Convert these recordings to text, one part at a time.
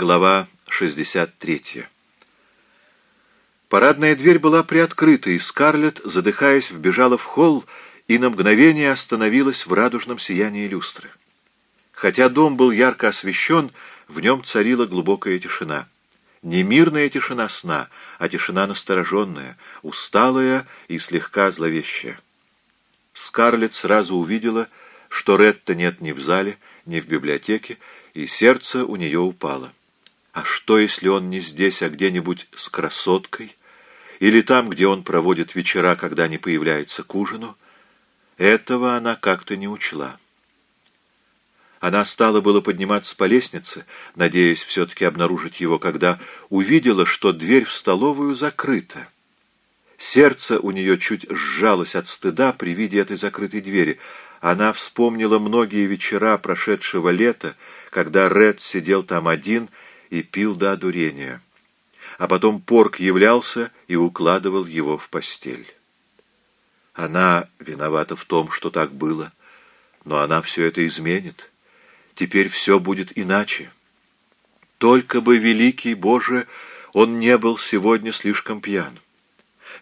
Глава 63. Парадная дверь была приоткрыта, и Скарлетт, задыхаясь, вбежала в холл и на мгновение остановилась в радужном сиянии люстры. Хотя дом был ярко освещен, в нем царила глубокая тишина. Не мирная тишина сна, а тишина настороженная, усталая и слегка зловещая. Скарлетт сразу увидела, что Ретта нет ни в зале, ни в библиотеке, и сердце у нее упало. А что, если он не здесь, а где-нибудь с красоткой? Или там, где он проводит вечера, когда не появляется к ужину? Этого она как-то не учла. Она стала было подниматься по лестнице, надеясь все-таки обнаружить его, когда увидела, что дверь в столовую закрыта. Сердце у нее чуть сжалось от стыда при виде этой закрытой двери. Она вспомнила многие вечера прошедшего лета, когда Ред сидел там один и пил до одурения. А потом Порк являлся и укладывал его в постель. Она виновата в том, что так было, но она все это изменит. Теперь все будет иначе. Только бы, великий Боже, он не был сегодня слишком пьян.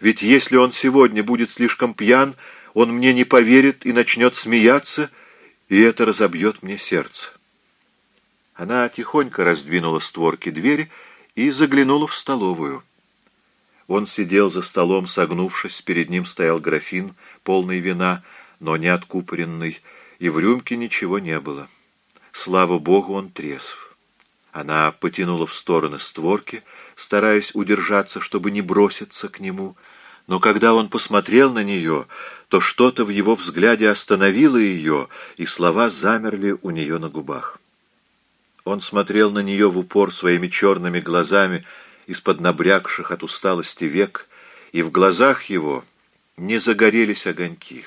Ведь если он сегодня будет слишком пьян, он мне не поверит и начнет смеяться, и это разобьет мне сердце. Она тихонько раздвинула створки двери и заглянула в столовую. Он сидел за столом, согнувшись, перед ним стоял графин, полный вина, но не откупоренный, и в рюмке ничего не было. Слава Богу, он трезв. Она потянула в стороны створки, стараясь удержаться, чтобы не броситься к нему, но когда он посмотрел на нее, то что-то в его взгляде остановило ее, и слова замерли у нее на губах. Он смотрел на нее в упор своими черными глазами из-под набрякших от усталости век, и в глазах его не загорелись огоньки.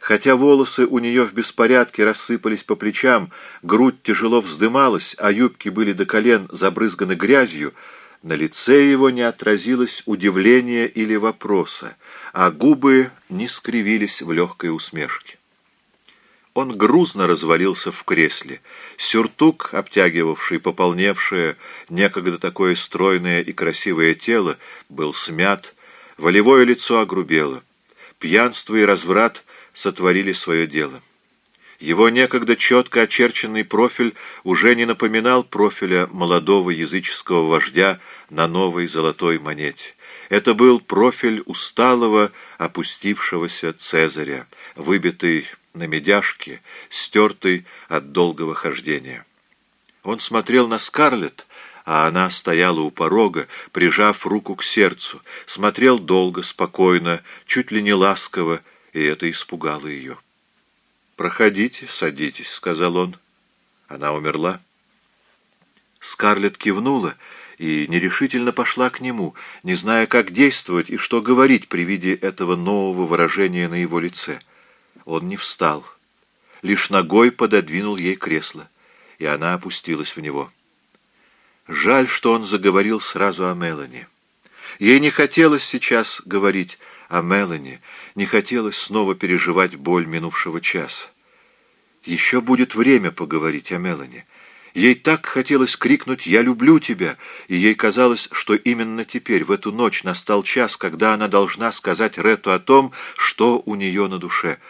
Хотя волосы у нее в беспорядке рассыпались по плечам, грудь тяжело вздымалась, а юбки были до колен забрызганы грязью, на лице его не отразилось удивления или вопроса, а губы не скривились в легкой усмешке. Он грузно развалился в кресле. Сюртук, обтягивавший пополневшее, некогда такое стройное и красивое тело, был смят, волевое лицо огрубело. Пьянство и разврат сотворили свое дело. Его некогда четко очерченный профиль уже не напоминал профиля молодого языческого вождя на новой золотой монете. Это был профиль усталого, опустившегося Цезаря, выбитый на медяшке, стертый от долгого хождения. Он смотрел на Скарлетт, а она стояла у порога, прижав руку к сердцу, смотрел долго, спокойно, чуть ли не ласково, и это испугало ее. «Проходите, садитесь», — сказал он. Она умерла. Скарлетт кивнула и нерешительно пошла к нему, не зная, как действовать и что говорить при виде этого нового выражения на его лице — он не встал, лишь ногой пододвинул ей кресло, и она опустилась в него. Жаль, что он заговорил сразу о Мелани. Ей не хотелось сейчас говорить о Мелани, не хотелось снова переживать боль минувшего часа. Еще будет время поговорить о Мелани. Ей так хотелось крикнуть «Я люблю тебя!» и ей казалось, что именно теперь, в эту ночь, настал час, когда она должна сказать Рету о том, что у нее на душе —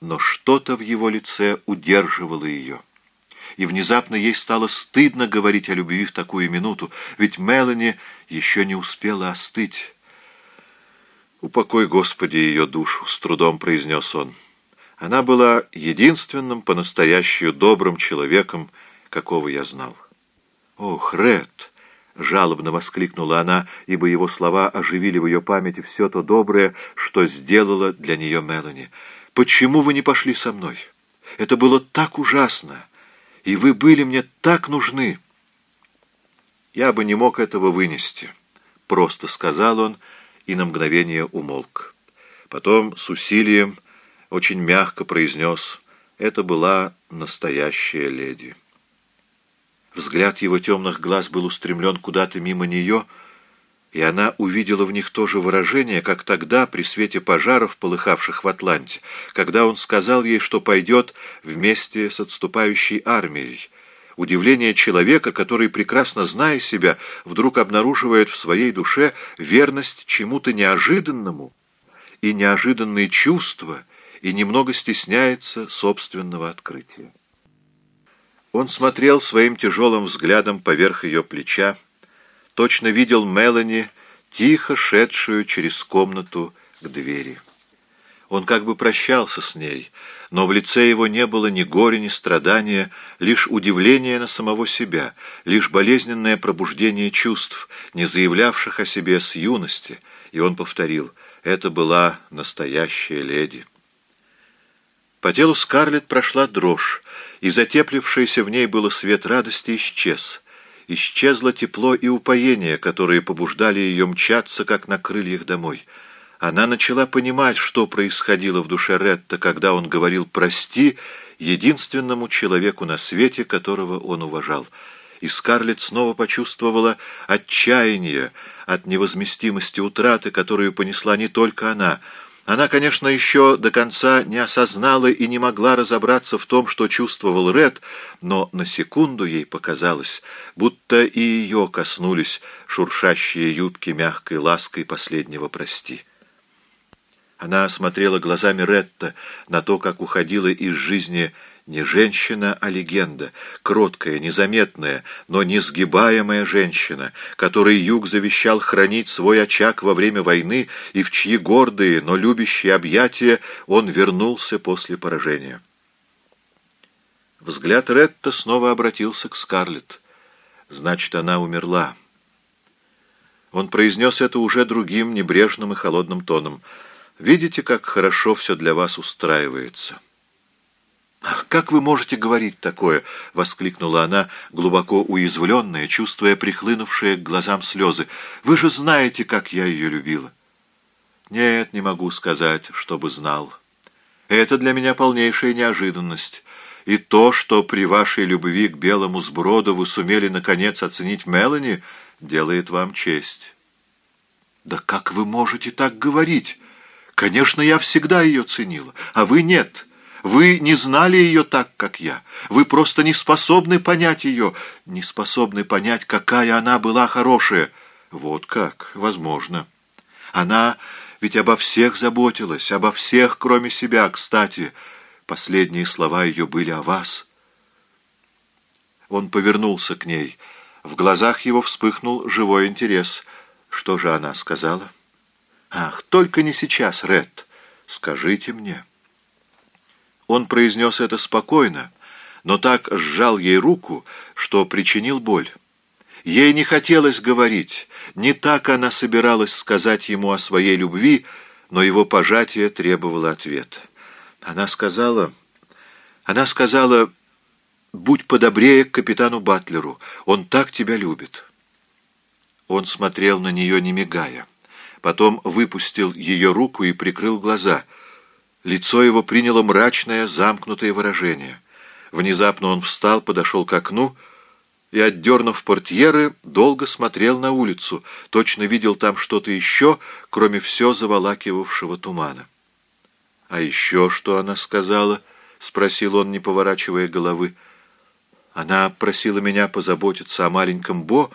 но что-то в его лице удерживало ее. И внезапно ей стало стыдно говорить о любви в такую минуту, ведь Мелани еще не успела остыть. «Упокой, Господи, ее душу!» — с трудом произнес он. Она была единственным по-настоящему добрым человеком, какого я знал. «Ох, Ред!» — жалобно воскликнула она, ибо его слова оживили в ее памяти все то доброе, что сделала для нее Мелани — Почему вы не пошли со мной? Это было так ужасно, и вы были мне так нужны. Я бы не мог этого вынести, — просто сказал он и на мгновение умолк. Потом с усилием очень мягко произнес, это была настоящая леди. Взгляд его темных глаз был устремлен куда-то мимо нее — и она увидела в них то же выражение, как тогда при свете пожаров, полыхавших в Атланте, когда он сказал ей, что пойдет вместе с отступающей армией. удивление человека, который, прекрасно зная себя, вдруг обнаруживает в своей душе верность чему-то неожиданному и неожиданные чувства, и немного стесняется собственного открытия. Он смотрел своим тяжелым взглядом поверх ее плеча, точно видел Мелани, тихо шедшую через комнату к двери. Он как бы прощался с ней, но в лице его не было ни горя, ни страдания, лишь удивление на самого себя, лишь болезненное пробуждение чувств, не заявлявших о себе с юности, и он повторил «Это была настоящая леди». По телу Скарлетт прошла дрожь, и затеплившийся в ней было свет радости исчез. Исчезло тепло и упоение, которые побуждали ее мчаться, как на крыльях домой. Она начала понимать, что происходило в душе Ретта, когда он говорил «прости» единственному человеку на свете, которого он уважал. И Скарлетт снова почувствовала отчаяние от невозместимости утраты, которую понесла не только она — она, конечно, еще до конца не осознала и не могла разобраться в том, что чувствовал Ред, но на секунду ей показалось, будто и ее коснулись шуршащие юбки мягкой лаской последнего «прости». Она смотрела глазами Ретта на то, как уходила из жизни не женщина, а легенда, кроткая, незаметная, но несгибаемая женщина, которой Юг завещал хранить свой очаг во время войны и в чьи гордые, но любящие объятия он вернулся после поражения. Взгляд Ретта снова обратился к Скарлетт. Значит, она умерла. Он произнес это уже другим, небрежным и холодным тоном. «Видите, как хорошо все для вас устраивается». «Ах, как вы можете говорить такое?» — воскликнула она, глубоко уязвленная, чувствуя прихлынувшие к глазам слезы. «Вы же знаете, как я ее любила». «Нет, не могу сказать, чтобы знал. Это для меня полнейшая неожиданность. И то, что при вашей любви к белому сброду вы сумели, наконец, оценить Мелани, делает вам честь». «Да как вы можете так говорить? Конечно, я всегда ее ценила, а вы нет». Вы не знали ее так, как я. Вы просто не способны понять ее, не способны понять, какая она была хорошая. Вот как, возможно. Она ведь обо всех заботилась, обо всех, кроме себя, кстати. Последние слова ее были о вас. Он повернулся к ней. В глазах его вспыхнул живой интерес. Что же она сказала? «Ах, только не сейчас, Ред. Скажите мне». Он произнес это спокойно, но так сжал ей руку, что причинил боль. Ей не хотелось говорить, не так она собиралась сказать ему о своей любви, но его пожатие требовало ответа. Она сказала... Она сказала, «Будь подобрее к капитану Батлеру, он так тебя любит». Он смотрел на нее, не мигая. Потом выпустил ее руку и прикрыл глаза — Лицо его приняло мрачное, замкнутое выражение. Внезапно он встал, подошел к окну и, отдернув портьеры, долго смотрел на улицу, точно видел там что-то еще, кроме все заволакивавшего тумана. «А еще что она сказала?» — спросил он, не поворачивая головы. «Она просила меня позаботиться о маленьком Бо,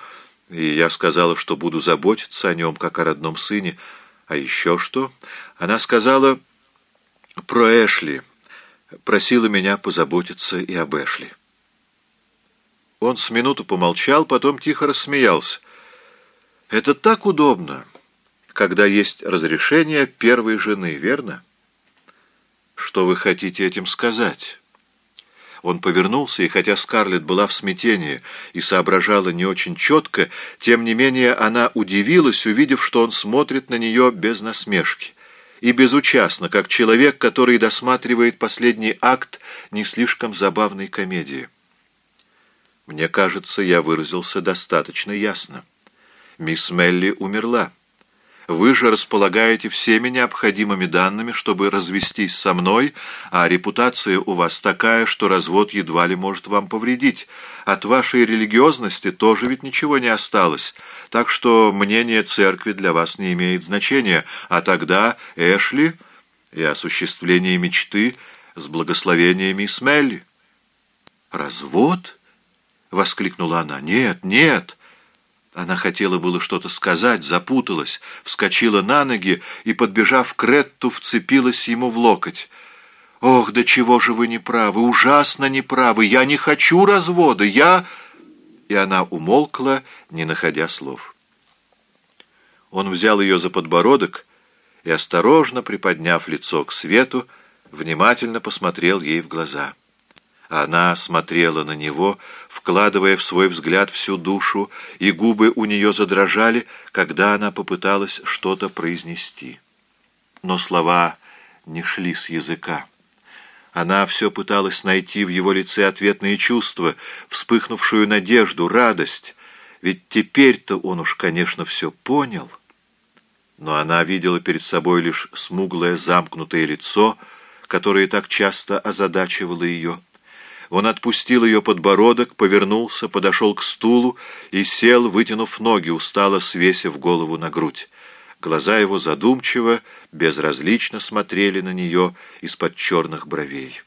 и я сказала, что буду заботиться о нем, как о родном сыне. А еще что? Она сказала...» про Эшли. Просила меня позаботиться и об Эшли. Он с минуту помолчал, потом тихо рассмеялся. «Это так удобно, когда есть разрешение первой жены, верно?» «Что вы хотите этим сказать?» Он повернулся, и хотя Скарлетт была в смятении и соображала не очень четко, тем не менее она удивилась, увидев, что он смотрит на нее без насмешки и безучастно, как человек, который досматривает последний акт не слишком забавной комедии. Мне кажется, я выразился достаточно ясно. Мисс Мелли умерла. Вы же располагаете всеми необходимыми данными, чтобы развестись со мной, а репутация у вас такая, что развод едва ли может вам повредить. От вашей религиозности тоже ведь ничего не осталось, так что мнение церкви для вас не имеет значения, а тогда Эшли и осуществление мечты с благословениями Смелли. Развод? воскликнула она. «Нет, нет!» Она хотела было что-то сказать, запуталась, вскочила на ноги и, подбежав к Ретту, вцепилась ему в локоть. «Ох, да чего же вы неправы, ужасно неправы! Я не хочу развода, я...» И она умолкла, не находя слов. Он взял ее за подбородок и, осторожно приподняв лицо к свету, внимательно посмотрел ей в глаза. Она смотрела на него, вкладывая в свой взгляд всю душу, и губы у нее задрожали, когда она попыталась что-то произнести. Но слова не шли с языка. Она все пыталась найти в его лице ответные чувства, вспыхнувшую надежду, радость. Ведь теперь-то он уж, конечно, все понял. Но она видела перед собой лишь смуглое замкнутое лицо, которое так часто озадачивало ее. Он отпустил ее подбородок, повернулся, подошел к стулу и сел, вытянув ноги, устало свесив голову на грудь. Глаза его задумчиво, безразлично смотрели на нее из-под черных бровей.